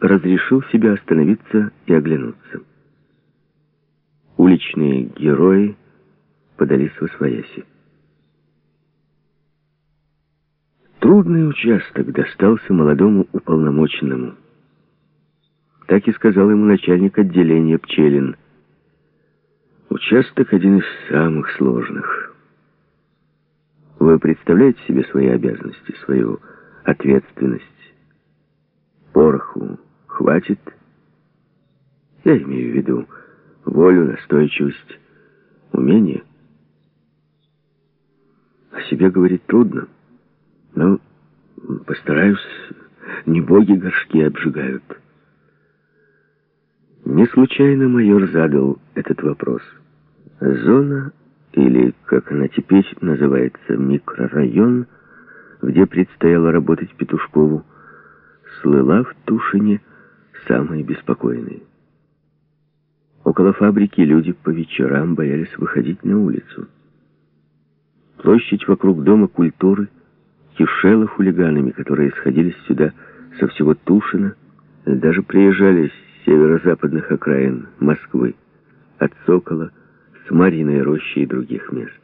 разрешил себе остановиться и оглянуться. Уличные герои подались в освояси. Трудный участок достался молодому уполномоченному. Так и сказал ему начальник отделения Пчелин. Участок один из самых сложных. Вы представляете себе свои обязанности, свою ответственность? Пороху хватит? Я имею в виду волю, настойчивость, умение. О себе говорить трудно, но постараюсь, не боги горшки обжигают. Не случайно майор задал этот вопрос. Зона, или, как она теперь называется, микрорайон, где предстояло работать Петушкову, слыла в Тушине самой беспокойной. Около фабрики люди по вечерам боялись выходить на улицу. Площадь вокруг Дома культуры кишела хулиганами, которые сходились сюда со всего Тушина, даже приезжали с северо-западных окраин Москвы, от Сокола, с Мариной рощи и других мест.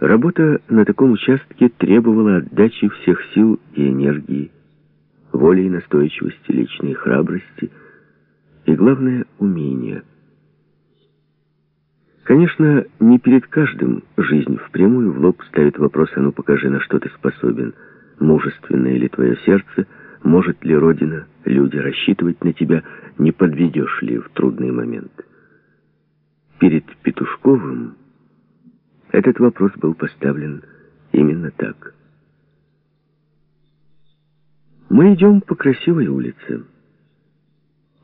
Работа на таком участке требовала отдачи всех сил и энергии, воли и настойчивости, личной храбрости и, главное, умения. Конечно, не перед каждым жизнь впрямую в лоб ставит вопрос «А ну покажи, на что ты способен, мужественное ли твое сердце, может ли Родина, люди рассчитывать на тебя, не подведешь ли в трудный момент». Перед Петушковым этот вопрос был поставлен именно так. Мы идем по красивой улице,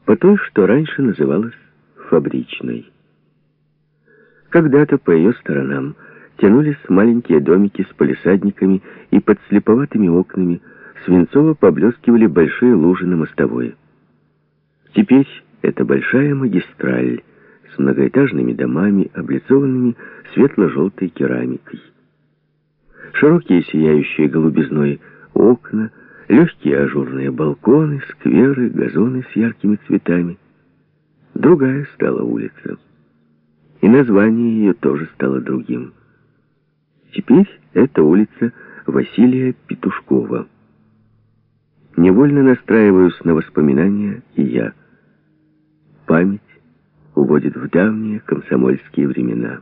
по той, что раньше называлась Фабричной. Когда-то по ее сторонам тянулись маленькие домики с полисадниками и под слеповатыми окнами свинцово поблескивали большие лужи на мостовой. Теперь это большая магистраль, с многоэтажными домами, облицованными светло-желтой керамикой. Широкие сияющие голубизной окна, легкие ажурные балконы, скверы, газоны с яркими цветами. Другая стала улица. И название ее тоже стало другим. Теперь это улица Василия Петушкова. Невольно настраиваюсь на воспоминания и я. Память уводит в давние комсомольские времена.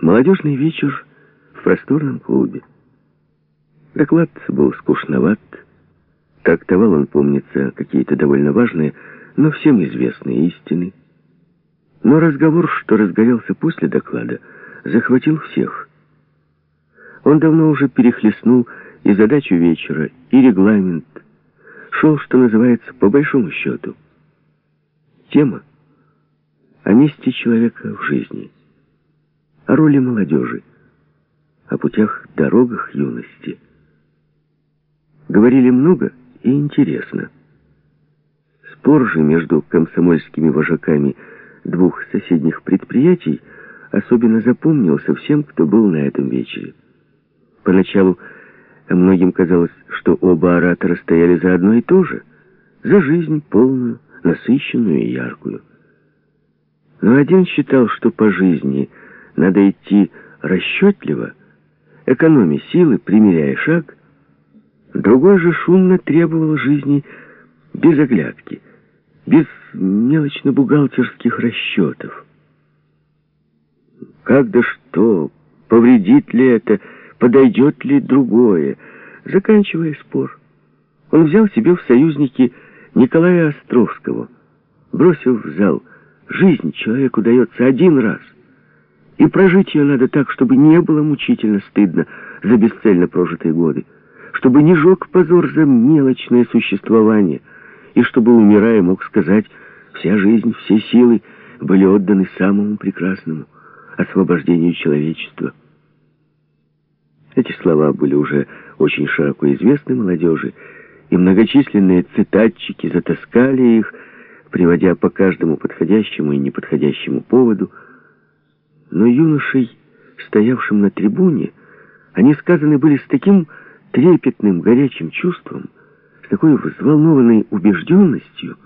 Молодежный вечер в просторном клубе. Доклад был скучноват. Трактовал он, помнится, какие-то довольно важные, но всем известные истины. Но разговор, что разгорелся после доклада, захватил всех. Он давно уже перехлестнул и задачу вечера, и регламент. Шел, что называется, по большому счету. Тема о месте человека в жизни, о роли молодежи, о путях, дорогах юности. Говорили много и интересно. Спор же между комсомольскими вожаками двух соседних предприятий особенно запомнился всем, кто был на этом вечере. Поначалу многим казалось, что оба оратора стояли за одно и то же, за жизнь полную, насыщенную и яркую. Но один считал, что по жизни надо идти расчетливо, экономя силы, примеряя шаг. Другой же шумно требовал жизни без оглядки, без мелочно-бухгалтерских расчетов. Как да что, повредит ли это, подойдет ли другое, заканчивая спор. Он взял себе в союзники Николая Островского, бросил в зал. Жизнь человеку дается один раз, и прожить ее надо так, чтобы не было мучительно стыдно за бесцельно прожитые годы, чтобы не жег позор за мелочное существование, и чтобы, умирая, мог сказать, вся жизнь, все силы были отданы самому прекрасному — освобождению человечества. Эти слова были уже очень широко известны молодежи, и многочисленные цитатчики затаскали их, приводя по каждому подходящему и неподходящему поводу. Но юношей, стоявшим на трибуне, они сказаны были с таким трепетным, горячим чувством, с такой взволнованной убежденностью,